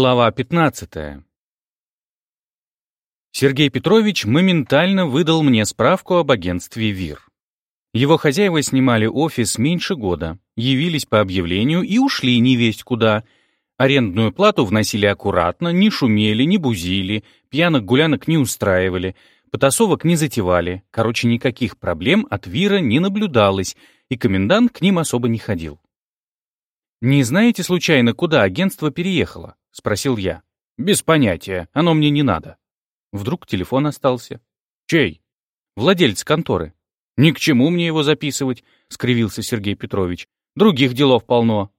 Глава 15. Сергей Петрович моментально выдал мне справку об агентстве ВИР. Его хозяева снимали офис меньше года, явились по объявлению и ушли невесть куда. Арендную плату вносили аккуратно, не шумели, не бузили, пьяных гулянок не устраивали, потасовок не затевали. Короче, никаких проблем от ВИРа не наблюдалось, и комендант к ним особо не ходил. «Не знаете, случайно, куда агентство переехало?» — спросил я. «Без понятия, оно мне не надо». Вдруг телефон остался. «Чей?» «Владелец конторы». «Ни к чему мне его записывать», — скривился Сергей Петрович. «Других делов полно».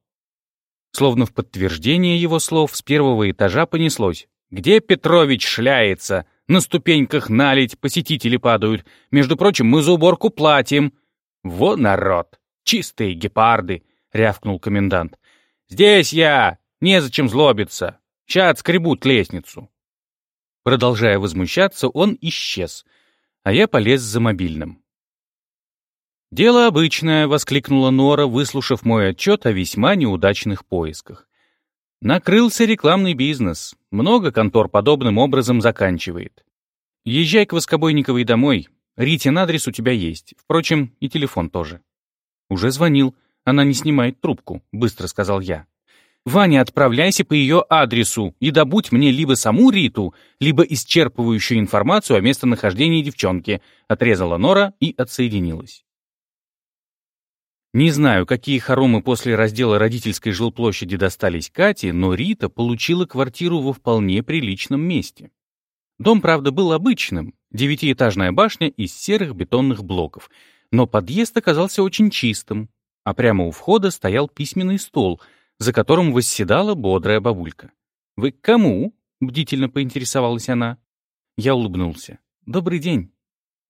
Словно в подтверждение его слов с первого этажа понеслось. «Где Петрович шляется? На ступеньках налить, посетители падают. Между прочим, мы за уборку платим». «Во народ! Чистые гепарды!» — рявкнул комендант. «Здесь я! Незачем злобиться. Ща отскребут лестницу. Продолжая возмущаться, он исчез, а я полез за мобильным. «Дело обычное», — воскликнула Нора, выслушав мой отчет о весьма неудачных поисках. «Накрылся рекламный бизнес. Много контор подобным образом заканчивает. Езжай к Воскобойниковой домой. Ритин адрес у тебя есть. Впрочем, и телефон тоже». «Уже звонил. Она не снимает трубку», — быстро сказал я. Ваня, отправляйся по ее адресу и добудь мне либо саму Риту, либо исчерпывающую информацию о местонахождении девчонки», — отрезала Нора и отсоединилась. Не знаю, какие хоромы после раздела родительской жилплощади достались Кате, но Рита получила квартиру во вполне приличном месте. Дом, правда, был обычным, девятиэтажная башня из серых бетонных блоков, но подъезд оказался очень чистым, а прямо у входа стоял письменный стол — за которым восседала бодрая бабулька. «Вы к кому?» — бдительно поинтересовалась она. Я улыбнулся. «Добрый день».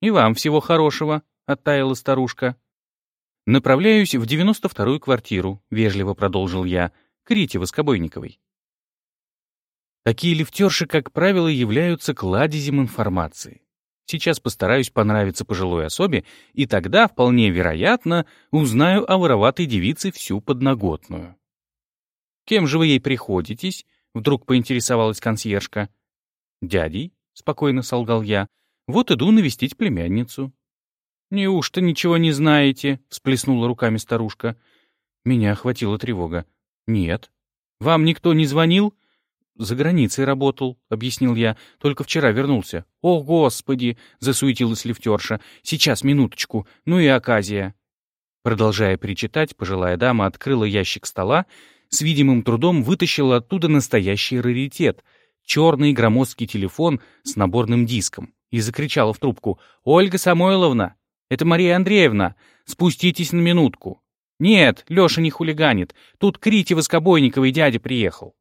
«И вам всего хорошего», — оттаяла старушка. «Направляюсь в девяносто вторую квартиру», — вежливо продолжил я, — «к Рите Воскобойниковой». Такие лифтерши, как правило, являются кладезем информации. Сейчас постараюсь понравиться пожилой особе, и тогда, вполне вероятно, узнаю о вороватой девице всю подноготную. «Кем же вы ей приходитесь?» — вдруг поинтересовалась консьержка. «Дядей», — спокойно солгал я, — «вот иду навестить племянницу». «Неужто ничего не знаете?» — всплеснула руками старушка. Меня охватила тревога. «Нет». «Вам никто не звонил?» «За границей работал», — объяснил я. «Только вчера вернулся». «О, Господи!» — засуетилась лифтерша. «Сейчас, минуточку. Ну и оказия». Продолжая причитать, пожилая дама открыла ящик стола с видимым трудом вытащила оттуда настоящий раритет — черный громоздкий телефон с наборным диском и закричала в трубку «Ольга Самойловна! Это Мария Андреевна! Спуститесь на минутку!» «Нет, Леша не хулиганит. Тут к Рите Воскобойниковой дядя приехал».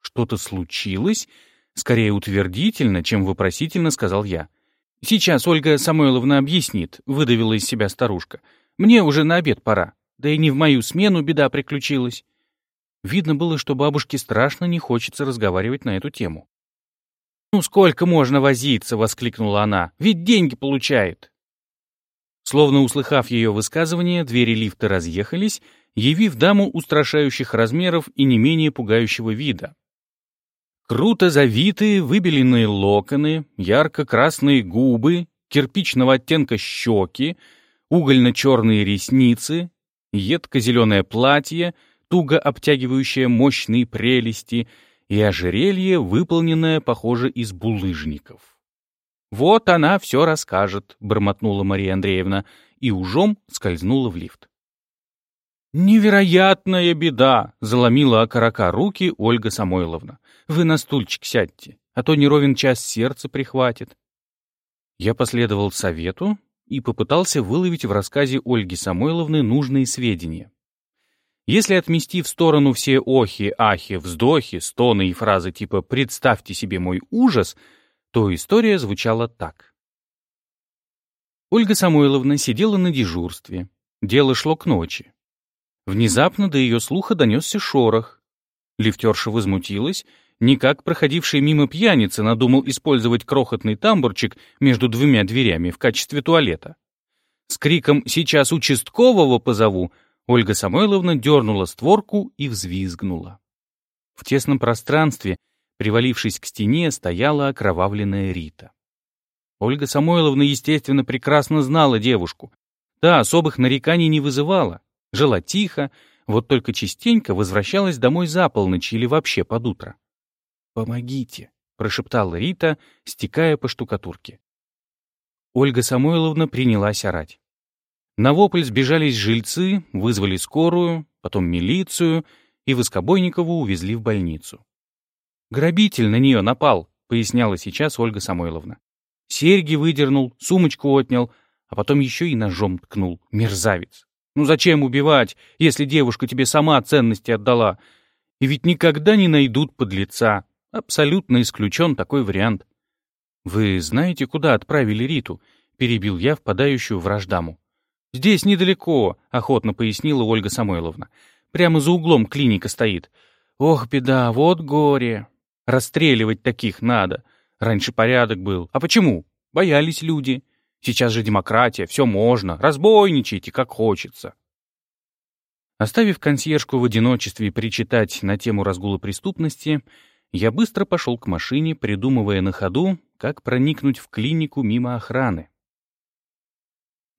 «Что-то случилось?» Скорее утвердительно, чем вопросительно сказал я. «Сейчас Ольга Самойловна объяснит», — выдавила из себя старушка. «Мне уже на обед пора. Да и не в мою смену беда приключилась». Видно было, что бабушке страшно не хочется разговаривать на эту тему. «Ну сколько можно возиться?» — воскликнула она. «Ведь деньги получает!» Словно услыхав ее высказывание, двери лифта разъехались, явив даму устрашающих размеров и не менее пугающего вида. Круто завитые, выбеленные локоны, ярко-красные губы, кирпичного оттенка щеки, угольно-черные ресницы, едко-зеленое платье — туго обтягивающее мощные прелести, и ожерелье, выполненное, похоже, из булыжников. «Вот она все расскажет», — бормотнула Мария Андреевна, и ужом скользнула в лифт. «Невероятная беда!» — заломила окорока руки Ольга Самойловна. «Вы на стульчик сядьте, а то не час сердце прихватит». Я последовал совету и попытался выловить в рассказе Ольги Самойловны нужные сведения. Если отмести в сторону все охи, ахи, вздохи, стоны и фразы типа «представьте себе мой ужас», то история звучала так. Ольга Самойловна сидела на дежурстве. Дело шло к ночи. Внезапно до ее слуха донесся шорох. Лифтерша возмутилась. Никак проходивший мимо пьяницы надумал использовать крохотный тамбурчик между двумя дверями в качестве туалета. С криком «Сейчас участкового позову!» Ольга Самойловна дернула створку и взвизгнула. В тесном пространстве, привалившись к стене, стояла окровавленная Рита. Ольга Самойловна, естественно, прекрасно знала девушку. Та особых нареканий не вызывала, жила тихо, вот только частенько возвращалась домой за полночь или вообще под утро. «Помогите», — прошептала Рита, стекая по штукатурке. Ольга Самойловна принялась орать. На вопль сбежались жильцы, вызвали скорую, потом милицию, и Воскобойникову увезли в больницу. «Грабитель на нее напал», — поясняла сейчас Ольга Самойловна. «Серьги выдернул, сумочку отнял, а потом еще и ножом ткнул. Мерзавец! Ну зачем убивать, если девушка тебе сама ценности отдала? И ведь никогда не найдут подлеца. Абсолютно исключен такой вариант. «Вы знаете, куда отправили Риту?» — перебил я впадающую в рождаму. «Здесь недалеко», — охотно пояснила Ольга Самойловна. «Прямо за углом клиника стоит. Ох, беда, вот горе. Расстреливать таких надо. Раньше порядок был. А почему? Боялись люди. Сейчас же демократия, все можно. Разбойничайте, как хочется». Оставив консьержку в одиночестве причитать на тему разгула преступности, я быстро пошел к машине, придумывая на ходу, как проникнуть в клинику мимо охраны.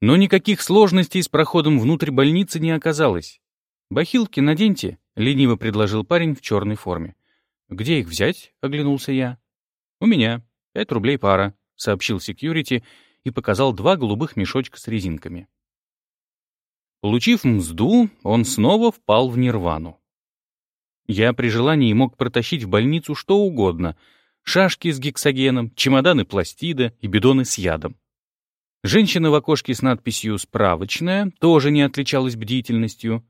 Но никаких сложностей с проходом внутрь больницы не оказалось. «Бахилки наденьте», — лениво предложил парень в черной форме. «Где их взять?» — оглянулся я. «У меня. Пять рублей пара», — сообщил секьюрити и показал два голубых мешочка с резинками. Получив мзду, он снова впал в нирвану. Я при желании мог протащить в больницу что угодно. Шашки с гексогеном, чемоданы пластида и бидоны с ядом. Женщина в окошке с надписью «Справочная» тоже не отличалась бдительностью.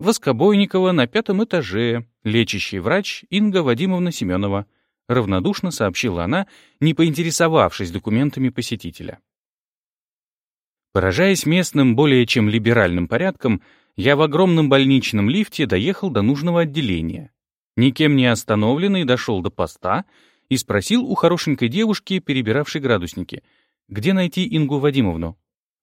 Воскобойникова на пятом этаже, лечащий врач Инга Вадимовна Семенова. Равнодушно сообщила она, не поинтересовавшись документами посетителя. Поражаясь местным более чем либеральным порядкам, я в огромном больничном лифте доехал до нужного отделения. Никем не остановленный дошел до поста и спросил у хорошенькой девушки, перебиравшей градусники, где найти Ингу Вадимовну.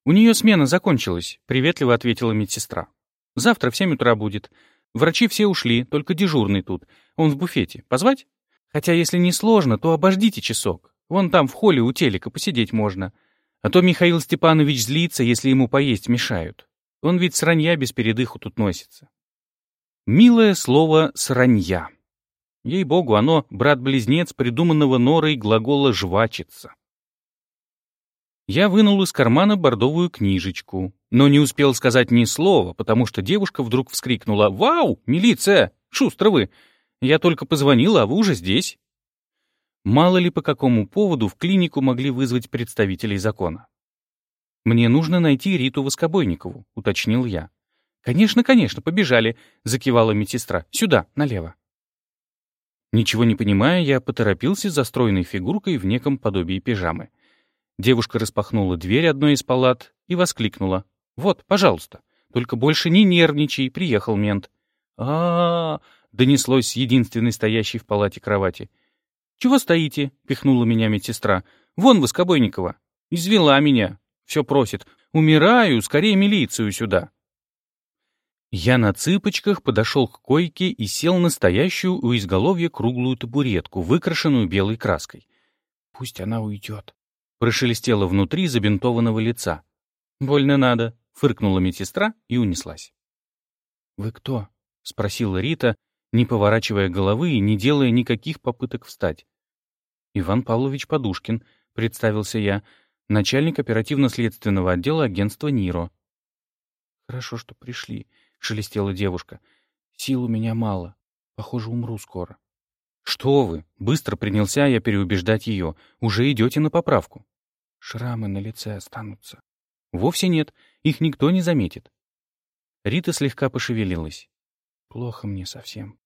«У нее смена закончилась», — приветливо ответила медсестра. «Завтра в семь утра будет. Врачи все ушли, только дежурный тут. Он в буфете. Позвать? Хотя, если не сложно, то обождите часок. Вон там в холле у телека посидеть можно. А то Михаил Степанович злится, если ему поесть мешают. Он ведь сранья без передыху тут носится. Милое слово «сранья». Ей-богу, оно брат-близнец придуманного норой глагола «жвачиться». Я вынул из кармана бордовую книжечку, но не успел сказать ни слова, потому что девушка вдруг вскрикнула «Вау, милиция! Шустро вы! Я только позвонила, а вы уже здесь!» Мало ли по какому поводу в клинику могли вызвать представителей закона. «Мне нужно найти Риту Воскобойникову», — уточнил я. «Конечно, конечно, побежали», — закивала медсестра. «Сюда, налево». Ничего не понимая, я поторопился за стройной фигуркой в неком подобии пижамы. Девушка распахнула дверь одной из палат и воскликнула. «Вот, пожалуйста, только больше не нервничай, приехал мент». а, -а, -а донеслось единственной стоящей в палате кровати. «Чего стоите?» — пихнула меня медсестра. «Вон Воскобойникова. Извела меня. Все просит. «Умираю, скорее милицию сюда!» Я на цыпочках подошел к койке и сел на стоящую у изголовья круглую табуретку, выкрашенную белой краской. «Пусть она уйдет», — прошелестело внутри забинтованного лица. «Больно надо», — фыркнула медсестра и унеслась. «Вы кто?» — спросила Рита, не поворачивая головы и не делая никаких попыток встать. «Иван Павлович Подушкин», — представился я, — начальник оперативно-следственного отдела агентства «Ниро». «Хорошо, что пришли», — шелестела девушка. «Сил у меня мало. Похоже, умру скоро». «Что вы?» — быстро принялся я переубеждать ее. «Уже идете на поправку». «Шрамы на лице останутся». «Вовсе нет. Их никто не заметит». Рита слегка пошевелилась. «Плохо мне совсем».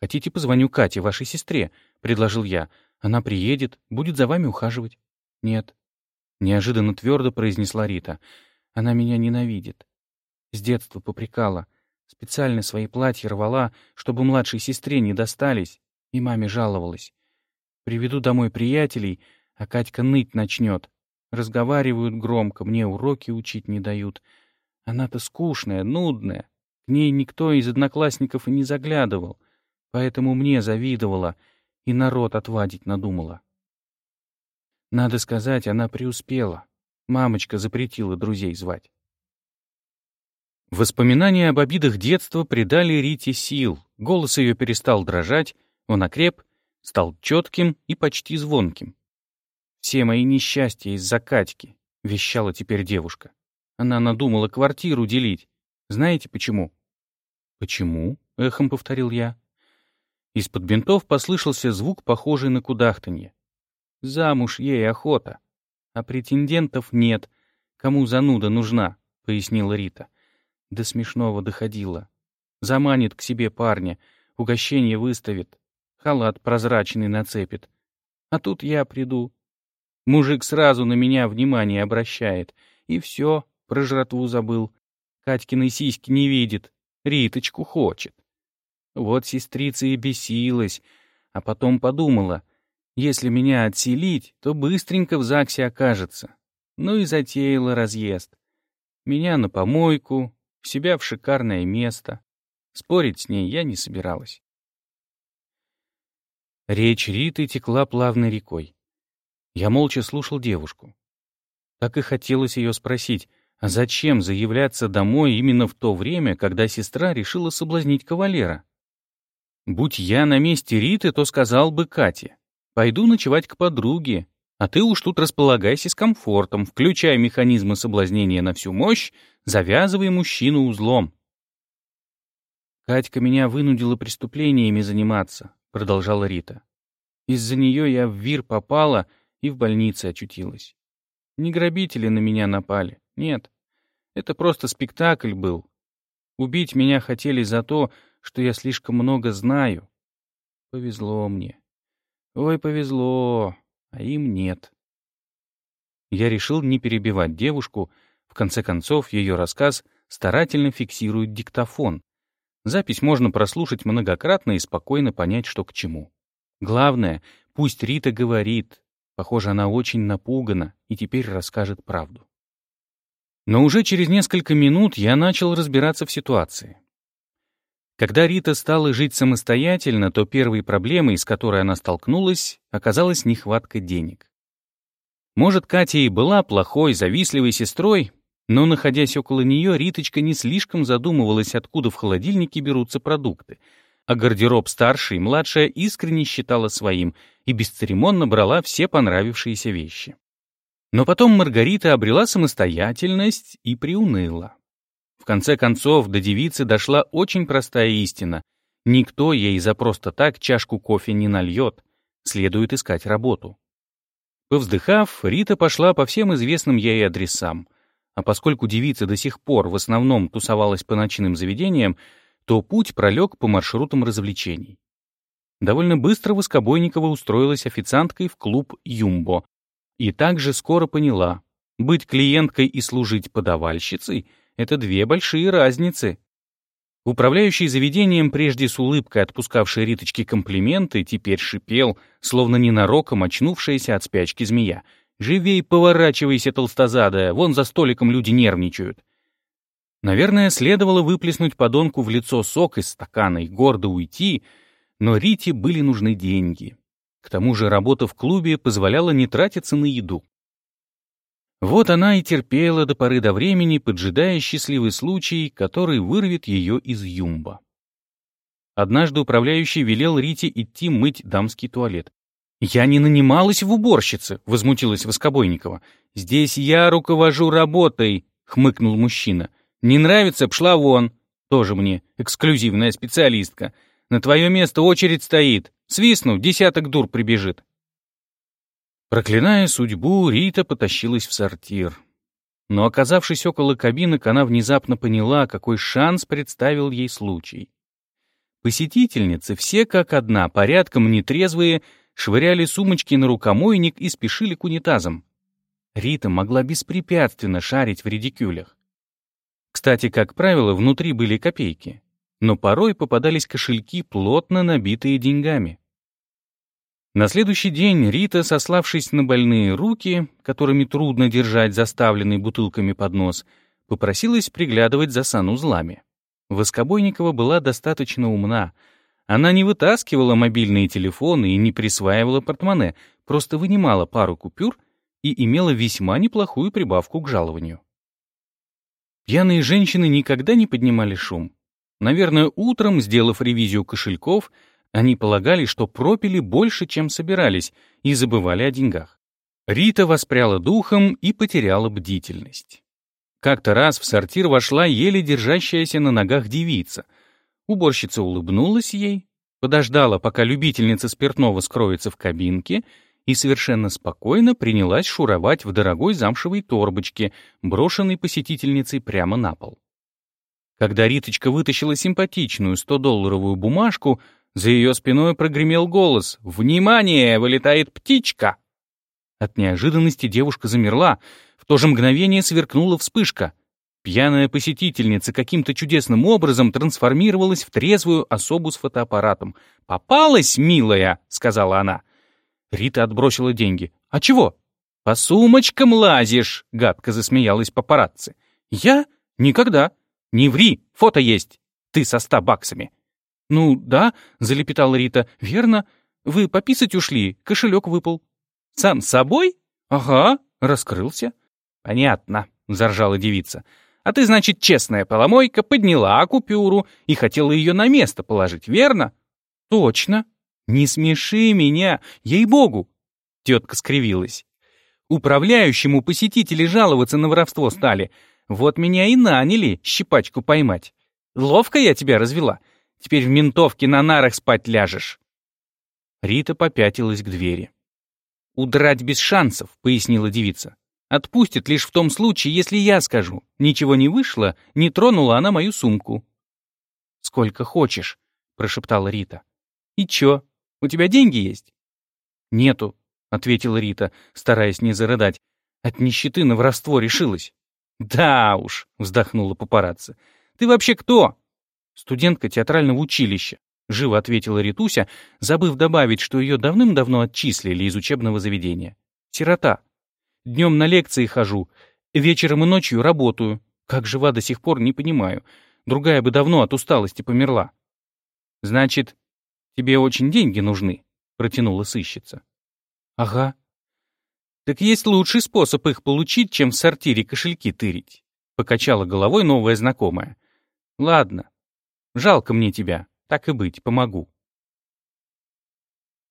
«Хотите, позвоню Кате, вашей сестре?» — предложил я. «Она приедет, будет за вами ухаживать». «Нет, Неожиданно твердо произнесла Рита. Она меня ненавидит. С детства попрекала. Специально свои платья рвала, чтобы младшей сестре не достались, и маме жаловалась. Приведу домой приятелей, а Катька ныть начнет. Разговаривают громко, мне уроки учить не дают. Она-то скучная, нудная. К ней никто из одноклассников и не заглядывал. Поэтому мне завидовала и народ отвадить надумала. Надо сказать, она преуспела. Мамочка запретила друзей звать. Воспоминания об обидах детства придали Рите сил. Голос ее перестал дрожать, он окреп, стал четким и почти звонким. «Все мои несчастья из-за Катьки», — вещала теперь девушка. Она надумала квартиру делить. Знаете почему? «Почему?» — эхом повторил я. Из-под бинтов послышался звук, похожий на кудахтанье. «Замуж ей охота, а претендентов нет. Кому зануда нужна?» — пояснила Рита. До смешного доходило. Заманит к себе парня, угощение выставит, халат прозрачный нацепит. А тут я приду. Мужик сразу на меня внимание обращает. И все, про жратву забыл. Катькиной сиськи не видит, Риточку хочет. Вот сестрица и бесилась, а потом подумала, если меня отселить, то быстренько в ЗАГСе окажется. Ну и затеяла разъезд. Меня на помойку, себя в шикарное место. Спорить с ней я не собиралась. Речь Риты текла плавной рекой. Я молча слушал девушку. Так и хотелось ее спросить, а зачем заявляться домой именно в то время, когда сестра решила соблазнить кавалера? Будь я на месте Риты, то сказал бы Кате. Пойду ночевать к подруге, а ты уж тут располагайся с комфортом, включай механизмы соблазнения на всю мощь, завязывай мужчину узлом. Катька меня вынудила преступлениями заниматься, продолжала Рита. Из-за нее я в вир попала и в больнице очутилась. Не грабители на меня напали. Нет, это просто спектакль был. Убить меня хотели за то, что я слишком много знаю. Повезло мне. Ой, повезло, а им нет. Я решил не перебивать девушку. В конце концов, ее рассказ старательно фиксирует диктофон. Запись можно прослушать многократно и спокойно понять, что к чему. Главное, пусть Рита говорит. Похоже, она очень напугана и теперь расскажет правду. Но уже через несколько минут я начал разбираться в ситуации. Когда Рита стала жить самостоятельно, то первой проблемой, с которой она столкнулась, оказалась нехватка денег. Может, Катя и была плохой, завистливой сестрой, но, находясь около нее, Риточка не слишком задумывалась, откуда в холодильнике берутся продукты, а гардероб старшей и младшая искренне считала своим и бесцеремонно брала все понравившиеся вещи. Но потом Маргарита обрела самостоятельность и приуныла. В конце концов, до девицы дошла очень простая истина. Никто ей за просто так чашку кофе не нальет. Следует искать работу. Повздыхав, Рита пошла по всем известным ей адресам. А поскольку девица до сих пор в основном тусовалась по ночным заведениям, то путь пролег по маршрутам развлечений. Довольно быстро Воскобойникова устроилась официанткой в клуб «Юмбо», и также скоро поняла, быть клиенткой и служить подавальщицей — это две большие разницы. Управляющий заведением, прежде с улыбкой отпускавший Риточке комплименты, теперь шипел, словно ненароком очнувшаяся от спячки змея. «Живей поворачивайся, толстозадая, вон за столиком люди нервничают». Наверное, следовало выплеснуть подонку в лицо сок из стакана и гордо уйти, но Рите были нужны деньги. К тому же работа в клубе позволяла не тратиться на еду. Вот она и терпела до поры до времени, поджидая счастливый случай, который вырвет ее из юмба. Однажды управляющий велел Рите идти мыть дамский туалет. «Я не нанималась в уборщице», — возмутилась Воскобойникова. «Здесь я руковожу работой», — хмыкнул мужчина. «Не нравится? Пшла вон». Тоже мне эксклюзивная специалистка. На твое место очередь стоит. Свистну, десяток дур прибежит. Проклиная судьбу, Рита потащилась в сортир. Но, оказавшись около кабинок, она внезапно поняла, какой шанс представил ей случай. Посетительницы, все как одна, порядком нетрезвые, швыряли сумочки на рукомойник и спешили к унитазам. Рита могла беспрепятственно шарить в редикюлях. Кстати, как правило, внутри были копейки но порой попадались кошельки, плотно набитые деньгами. На следующий день Рита, сославшись на больные руки, которыми трудно держать заставленный бутылками поднос, попросилась приглядывать за санузлами. Воскобойникова была достаточно умна. Она не вытаскивала мобильные телефоны и не присваивала портмоне, просто вынимала пару купюр и имела весьма неплохую прибавку к жалованию. Пьяные женщины никогда не поднимали шум. Наверное, утром, сделав ревизию кошельков, они полагали, что пропили больше, чем собирались, и забывали о деньгах. Рита воспряла духом и потеряла бдительность. Как-то раз в сортир вошла еле держащаяся на ногах девица. Уборщица улыбнулась ей, подождала, пока любительница спиртного скроется в кабинке, и совершенно спокойно принялась шуровать в дорогой замшевой торбочке, брошенной посетительницей прямо на пол. Когда Риточка вытащила симпатичную 100-долларовую бумажку, за ее спиной прогремел голос «Внимание! Вылетает птичка!» От неожиданности девушка замерла, в то же мгновение сверкнула вспышка. Пьяная посетительница каким-то чудесным образом трансформировалась в трезвую особу с фотоаппаратом. «Попалась, милая!» — сказала она. Рита отбросила деньги. «А чего?» «По сумочкам лазишь!» — гадко засмеялась папарацци. «Я? Никогда!» «Не ври, фото есть! Ты со ста баксами!» «Ну, да», — залепетала Рита, — «верно. Вы пописать ушли, кошелек выпал». «Сам собой?» «Ага», — раскрылся. «Понятно», — заржала девица. «А ты, значит, честная поломойка, подняла купюру и хотела ее на место положить, верно?» «Точно», «Не смеши меня, ей-богу!» Тетка скривилась. «Управляющему посетители жаловаться на воровство стали. Вот меня и наняли щипачку поймать. Ловко я тебя развела. Теперь в ментовке на нарах спать ляжешь». Рита попятилась к двери. «Удрать без шансов», — пояснила девица. «Отпустит лишь в том случае, если я скажу. Ничего не вышло, не тронула она мою сумку». «Сколько хочешь», — прошептала Рита. «И чё, у тебя деньги есть?» «Нету», — ответила Рита, стараясь не зарыдать. «От нищеты на воровство решилась». «Да уж», — вздохнула папарацци. «Ты вообще кто?» «Студентка театрального училища», — живо ответила Ритуся, забыв добавить, что ее давным-давно отчислили из учебного заведения. «Сирота. Днем на лекции хожу, вечером и ночью работаю. Как жива до сих пор, не понимаю. Другая бы давно от усталости померла». «Значит, «Тебе очень деньги нужны», — протянула сыщица. «Ага». «Так есть лучший способ их получить, чем в сортире кошельки тырить», — покачала головой новая знакомая. «Ладно, жалко мне тебя, так и быть, помогу».